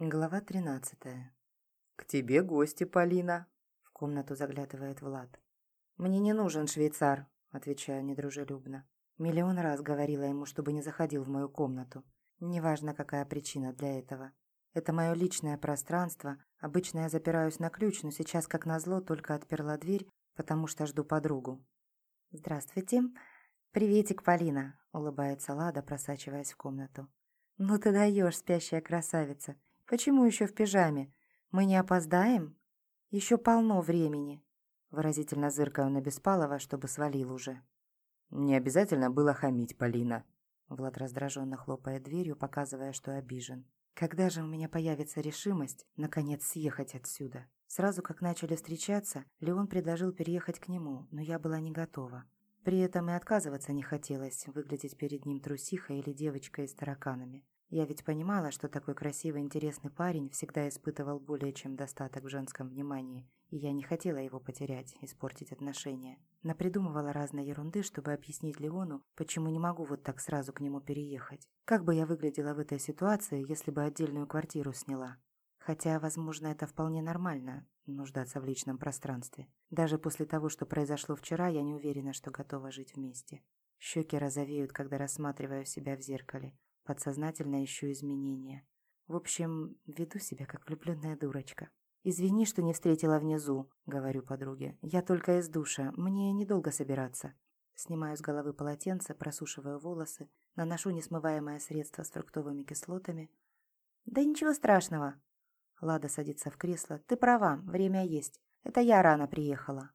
Глава тринадцатая. «К тебе гости, Полина», — в комнату заглядывает Влад. «Мне не нужен швейцар», — отвечаю недружелюбно. Миллион раз говорила ему, чтобы не заходил в мою комнату. Неважно, какая причина для этого. Это мое личное пространство. Обычно я запираюсь на ключ, но сейчас, как назло, только отперла дверь, потому что жду подругу. «Здравствуйте. Приветик, Полина», — улыбается Лада, просачиваясь в комнату. «Ну ты даешь, спящая красавица. Почему еще в пижаме? Мы не опоздаем? Еще полно времени». Выразительно зыркаю на Беспалова, чтобы свалил уже. «Не обязательно было хамить, Полина». Влад раздраженно хлопает дверью, показывая, что обижен. «Когда же у меня появится решимость, наконец, съехать отсюда?» Сразу как начали встречаться, Леон предложил переехать к нему, но я была не готова. При этом и отказываться не хотелось, выглядеть перед ним трусихой или девочкой с тараканами. Я ведь понимала, что такой красивый, интересный парень всегда испытывал более чем достаток в женском внимании, и я не хотела его потерять, испортить отношения. Напридумывала разной ерунды, чтобы объяснить Леону, почему не могу вот так сразу к нему переехать. Как бы я выглядела в этой ситуации, если бы отдельную квартиру сняла? Хотя, возможно, это вполне нормально – нуждаться в личном пространстве. Даже после того, что произошло вчера, я не уверена, что готова жить вместе. Щеки розовеют, когда рассматриваю себя в зеркале. Подсознательно ищу изменения. В общем, веду себя как влюбленная дурочка. «Извини, что не встретила внизу», — говорю подруге. «Я только из душа. Мне недолго собираться». Снимаю с головы полотенце, просушиваю волосы, наношу несмываемое средство с фруктовыми кислотами. «Да ничего страшного». Лада садится в кресло. «Ты права, время есть. Это я рано приехала».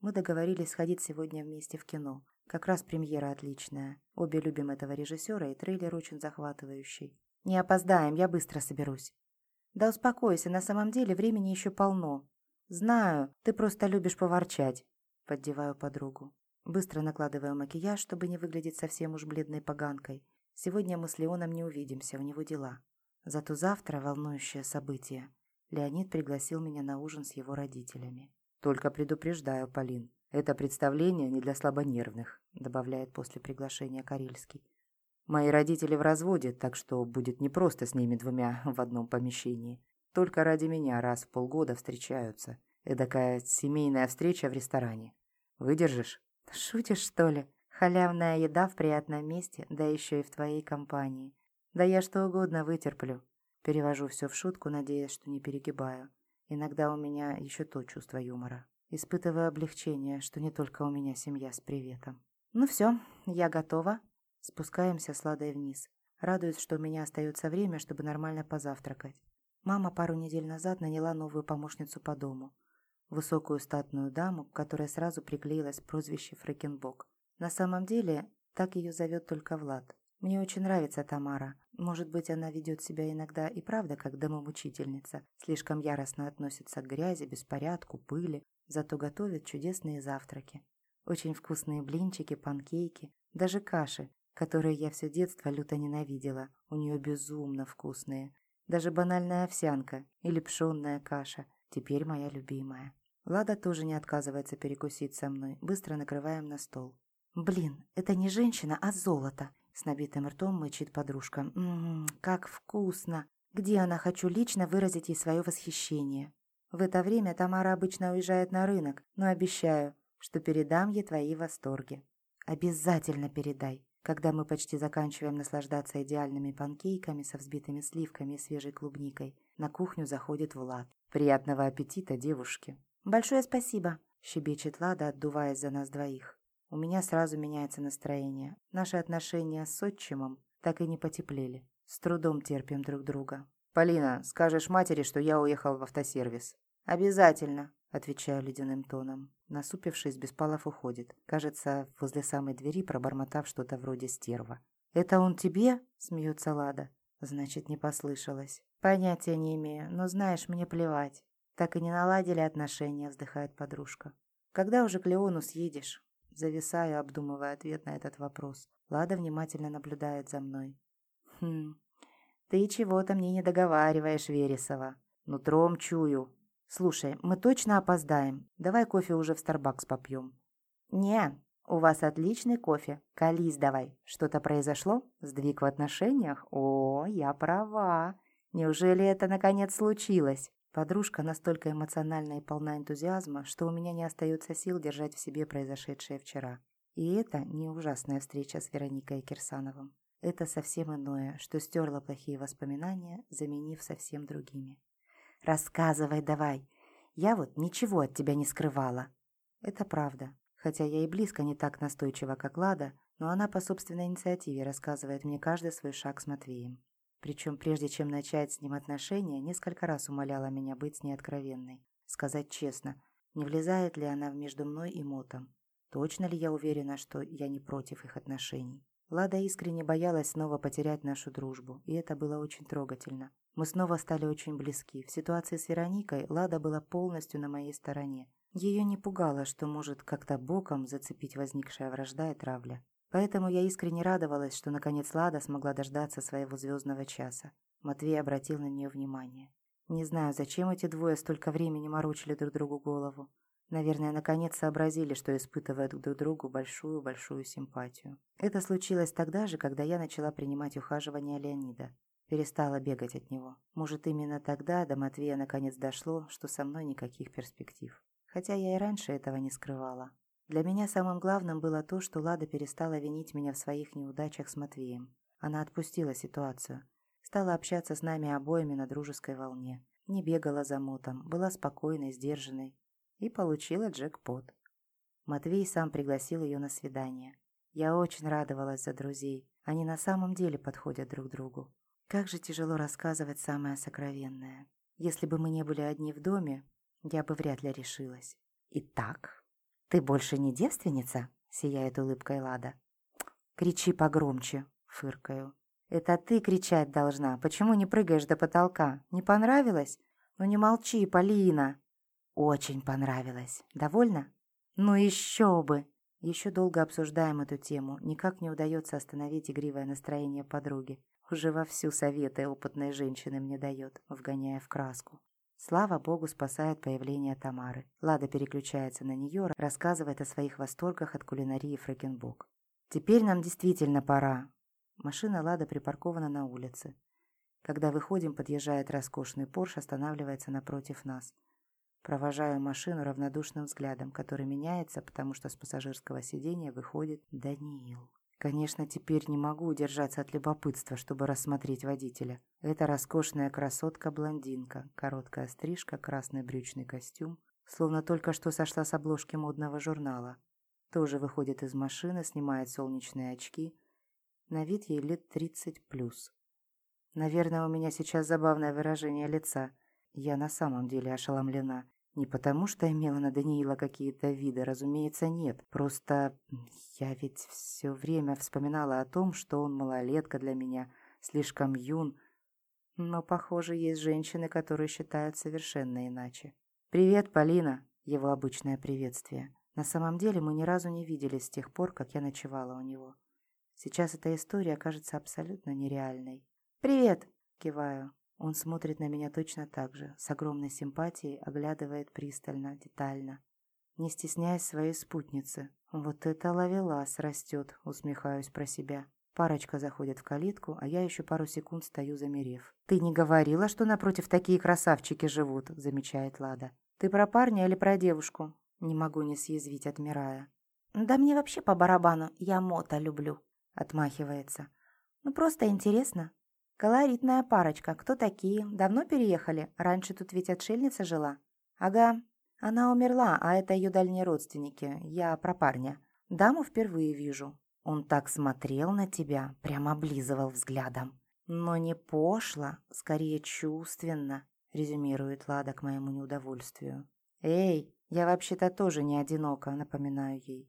Мы договорились сходить сегодня вместе в кино. Как раз премьера отличная. Обе любим этого режиссера, и трейлер очень захватывающий. Не опоздаем, я быстро соберусь. Да успокойся, на самом деле времени еще полно. Знаю, ты просто любишь поворчать. Поддеваю подругу. Быстро накладываю макияж, чтобы не выглядеть совсем уж бледной поганкой. Сегодня мы с Леоном не увидимся, у него дела. Зато завтра волнующее событие. Леонид пригласил меня на ужин с его родителями. Только предупреждаю, Полин, это представление не для слабонервных, добавляет после приглашения Карельский. Мои родители в разводе, так что будет непросто с ними двумя в одном помещении. Только ради меня раз в полгода встречаются. Эдакая семейная встреча в ресторане. Выдержишь? Шутишь, что ли? Халявная еда в приятном месте, да еще и в твоей компании. Да я что угодно вытерплю. Перевожу все в шутку, надеясь, что не перегибаю. Иногда у меня еще то чувство юмора. Испытывая облегчение, что не только у меня семья с приветом. «Ну все, я готова». Спускаемся с Ладой вниз. Радуюсь, что у меня остается время, чтобы нормально позавтракать. Мама пару недель назад наняла новую помощницу по дому. Высокую статную даму, которая сразу приклеилась прозвище Фрэкенбок. На самом деле, так ее зовет только Влад. Мне очень нравится Тамара. Может быть, она ведет себя иногда и правда как домоучительница. Слишком яростно относится к грязи, беспорядку, пыли, Зато готовит чудесные завтраки. Очень вкусные блинчики, панкейки, даже каши, которые я все детство люто ненавидела. У нее безумно вкусные. Даже банальная овсянка или пшенная каша. Теперь моя любимая. Лада тоже не отказывается перекусить со мной. Быстро накрываем на стол. «Блин, это не женщина, а золото!» С набитым ртом мычит подружка. «Ммм, как вкусно! Где она? Хочу лично выразить ей свое восхищение». В это время Тамара обычно уезжает на рынок, но обещаю, что передам ей твои восторги. Обязательно передай. Когда мы почти заканчиваем наслаждаться идеальными панкейками со взбитыми сливками и свежей клубникой, на кухню заходит Влад. Приятного аппетита, девушки. Большое спасибо, щебечет Лада, отдуваясь за нас двоих. У меня сразу меняется настроение. Наши отношения с отчимом так и не потеплели. С трудом терпим друг друга. «Полина, скажешь матери, что я уехал в автосервис». «Обязательно», — отвечаю ледяным тоном. Насупившись, Беспалов уходит. Кажется, возле самой двери пробормотав что-то вроде стерва. «Это он тебе?» — смеется Лада. Значит, не послышалось. «Понятия не имею, но знаешь, мне плевать. Так и не наладили отношения», — вздыхает подружка. «Когда уже к Леону съедешь?» Зависаю, обдумывая ответ на этот вопрос. Лада внимательно наблюдает за мной. «Хм, ты чего-то мне не договариваешь, Вересова. Нутром чую. Слушай, мы точно опоздаем. Давай кофе уже в Старбакс попьем. Не, у вас отличный кофе. Колись давай. Что-то произошло? Сдвиг в отношениях? О, я права. Неужели это наконец случилось? Подружка настолько эмоциональна и полна энтузиазма, что у меня не остается сил держать в себе произошедшее вчера. И это не ужасная встреча с Вероникой Кирсановым. Это совсем иное, что стерло плохие воспоминания, заменив совсем другими. «Рассказывай давай. Я вот ничего от тебя не скрывала». Это правда. Хотя я и близко не так настойчива, как Лада, но она по собственной инициативе рассказывает мне каждый свой шаг с Матвеем. Причем прежде чем начать с ним отношения, несколько раз умоляла меня быть с ней откровенной. Сказать честно, не влезает ли она между мной и Мотом. Точно ли я уверена, что я не против их отношений? Лада искренне боялась снова потерять нашу дружбу, и это было очень трогательно. Мы снова стали очень близки. В ситуации с Вероникой Лада была полностью на моей стороне. Ее не пугало, что может как-то боком зацепить возникшая вражда и травля. Поэтому я искренне радовалась, что наконец Лада смогла дождаться своего звездного часа. Матвей обратил на нее внимание. Не знаю, зачем эти двое столько времени морочили друг другу голову. Наверное, наконец сообразили, что испытывают друг другу большую-большую симпатию. Это случилось тогда же, когда я начала принимать ухаживание Леонида. Перестала бегать от него. Может, именно тогда до Матвея наконец дошло, что со мной никаких перспектив. Хотя я и раньше этого не скрывала. Для меня самым главным было то, что Лада перестала винить меня в своих неудачах с Матвеем. Она отпустила ситуацию. Стала общаться с нами обоими на дружеской волне. Не бегала за мотом, была спокойной, сдержанной, и получила джекпот. Матвей сам пригласил ее на свидание. Я очень радовалась за друзей. Они на самом деле подходят друг другу. Как же тяжело рассказывать самое сокровенное. Если бы мы не были одни в доме, я бы вряд ли решилась. «Итак, ты больше не девственница?» — сияет улыбкой Лада. «Кричи погромче», — фыркаю. «Это ты кричать должна. Почему не прыгаешь до потолка? Не понравилось? Ну не молчи, Полина!» Очень понравилось. Довольно? Ну еще бы! Еще долго обсуждаем эту тему. Никак не удается остановить игривое настроение подруги. Уже вовсю советы опытной женщины мне дает, вгоняя в краску. Слава богу, спасает появление Тамары. Лада переключается на нее, рассказывает о своих восторгах от кулинарии Фрекенбок. «Теперь нам действительно пора». Машина Лада припаркована на улице. Когда выходим, подъезжает роскошный Порш, останавливается напротив нас. Провожаю машину равнодушным взглядом, который меняется, потому что с пассажирского сиденья выходит Даниил. Конечно, теперь не могу удержаться от любопытства, чтобы рассмотреть водителя. Это роскошная красотка-блондинка, короткая стрижка, красный брючный костюм, словно только что сошла с обложки модного журнала. Тоже выходит из машины, снимает солнечные очки. На вид ей лет 30 плюс. Наверное, у меня сейчас забавное выражение лица. Я на самом деле ошеломлена. Не потому, что имела на Даниила какие-то виды, разумеется, нет. Просто я ведь все время вспоминала о том, что он малолетка для меня, слишком юн. Но, похоже, есть женщины, которые считают совершенно иначе. «Привет, Полина!» — его обычное приветствие. На самом деле мы ни разу не виделись с тех пор, как я ночевала у него. Сейчас эта история кажется абсолютно нереальной. «Привет!» — киваю. Он смотрит на меня точно так же, с огромной симпатией, оглядывает пристально, детально. Не стесняясь своей спутницы. Вот это ловелас растет, усмехаюсь про себя. Парочка заходит в калитку, а я еще пару секунд стою замерев. «Ты не говорила, что напротив такие красавчики живут?» – замечает Лада. «Ты про парня или про девушку?» Не могу не съязвить, отмирая. «Да мне вообще по барабану, я мота люблю», – отмахивается. «Ну просто интересно». «Колоритная парочка. Кто такие? Давно переехали? Раньше тут ведь отшельница жила?» «Ага. Она умерла, а это ее дальние родственники. Я про парня. Даму впервые вижу». Он так смотрел на тебя, прямо облизывал взглядом. «Но не пошло, скорее чувственно», — резюмирует Лада к моему неудовольствию. «Эй, я вообще-то тоже не одинока», — напоминаю ей.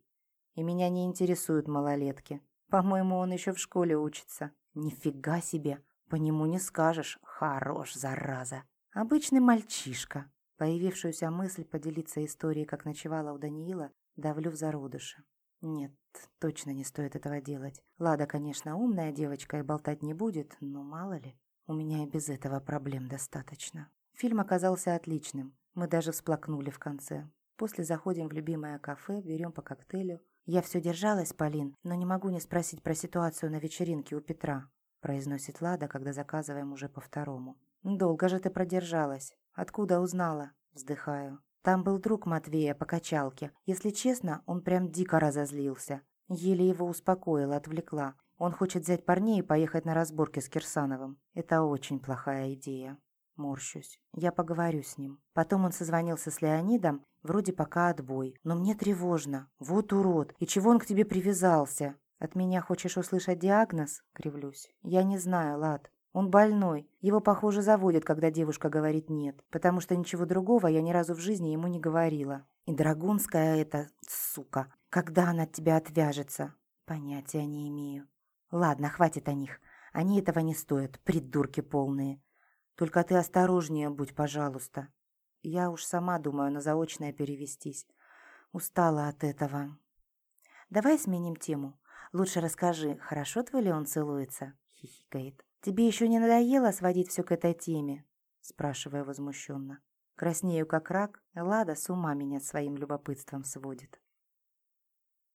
«И меня не интересуют малолетки. По-моему, он еще в школе учится». «Нифига себе! По нему не скажешь «хорош, зараза». Обычный мальчишка. Появившуюся мысль поделиться историей, как ночевала у Даниила, давлю в зародыше. Нет, точно не стоит этого делать. Лада, конечно, умная девочка и болтать не будет, но мало ли. У меня и без этого проблем достаточно. Фильм оказался отличным. Мы даже всплакнули в конце. После заходим в любимое кафе, берем по коктейлю. Я все держалась, Полин, но не могу не спросить про ситуацию на вечеринке у Петра произносит Лада, когда заказываем уже по второму. «Долго же ты продержалась. Откуда узнала?» Вздыхаю. Там был друг Матвея по качалке. Если честно, он прям дико разозлился. Еле его успокоила, отвлекла. Он хочет взять парней и поехать на разборки с Кирсановым. Это очень плохая идея. Морщусь. Я поговорю с ним. Потом он созвонился с Леонидом. Вроде пока отбой. Но мне тревожно. Вот урод. И чего он к тебе привязался? От меня хочешь услышать диагноз? Кривлюсь. Я не знаю, Лад. Он больной. Его, похоже, заводит, когда девушка говорит «нет», потому что ничего другого я ни разу в жизни ему не говорила. И Драгунская эта сука. Когда она от тебя отвяжется? Понятия не имею. Ладно, хватит о них. Они этого не стоят, придурки полные. Только ты осторожнее будь, пожалуйста. Я уж сама думаю на заочное перевестись. Устала от этого. Давай сменим тему. Лучше расскажи, хорошо твой Леон целуется? Хихикает. «Тебе еще не надоело сводить все к этой теме?» Спрашиваю возмущенно. Краснею как рак, Лада с ума меня своим любопытством сводит.